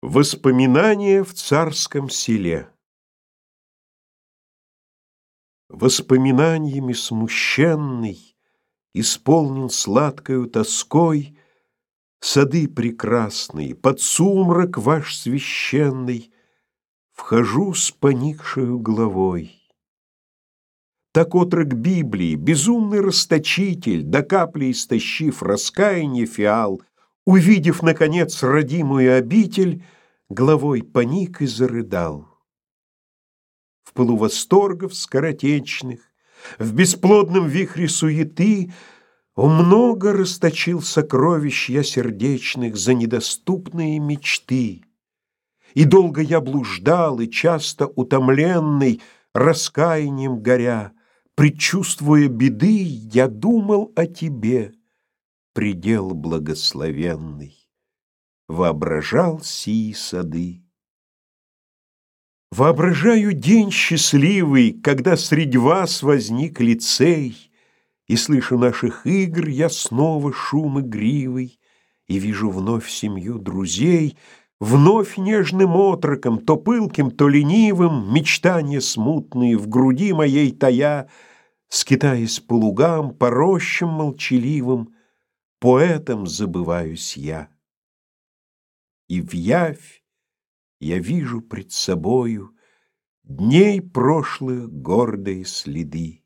Воспоминания в царском селе Воспоминаниями смущенный Исполнен сладкою тоской Сады прекрасные, под сумрак ваш священный Вхожу с поникшую головой. Так отрок Библии, безумный расточитель, До капли истощив раскаяние фиал, Увидев, наконец, родимую обитель, Головой поник и зарыдал. В пылу восторгов скоротечных, В бесплодном вихре суеты О, много расточил сокровищ я сердечных За недоступные мечты. И долго я блуждал, и часто утомленный, Раскаянием горя, Предчувствуя беды, я думал о тебе — предел благословенный, воображал сии сады. Воображаю день счастливый, когда среди вас возник лицей, И слышу наших игр я снова шум игривый, И вижу вновь семью друзей, Вновь нежным отроком, то пылким, то ленивым, Мечтания смутные в груди моей тая, Скитаясь по лугам, по рощам молчаливым, поэтом забываюсь я. И в явь я вижу пред собою Дней прошлых гордые следы.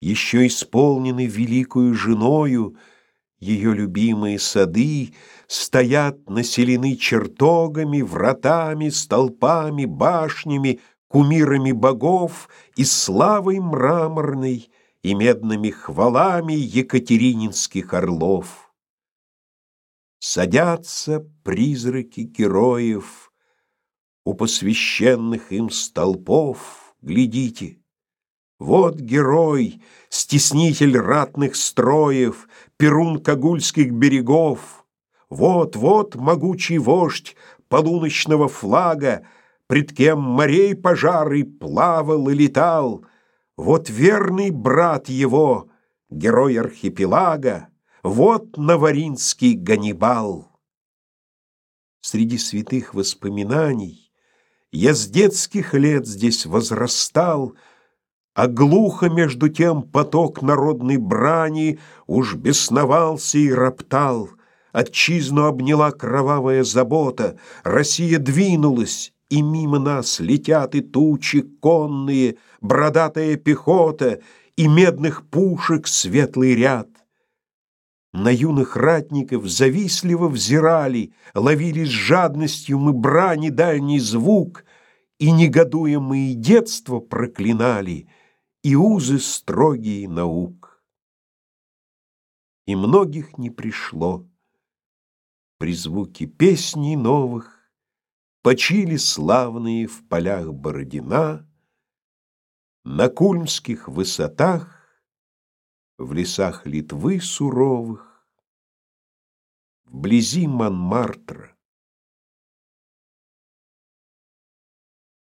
Еще исполнены великою женою Ее любимые сады Стоят населены чертогами, Вратами, столпами, башнями, Кумирами богов И славой мраморной — и медными хвалами екатерининских орлов. Садятся призраки героев у посвященных им столпов, глядите. Вот герой, стеснитель ратных строев, перун кагульских берегов. Вот, вот могучий вождь полуночного флага, пред кем морей пожары плавал и летал, вот верный брат его, герой архипелага, вот Наваринский Ганнибал. Среди святых воспоминаний я с детских лет здесь возрастал, а глухо между тем поток народной брани уж бесновался и роптал. Отчизну обняла кровавая забота, Россия двинулась, и мимо нас летят и тучи конные, Бродатая пехота и медных пушек светлый ряд. На юных ратников завистливо взирали, Ловили с жадностью мы брани дальний звук, И, негодуя мы и детство проклинали, И узы строгие наук. И многих не пришло. При звуке песней новых Почили славные в полях Бородина, На кульмских высотах, В лесах Литвы суровых, Вблизи Монмартра,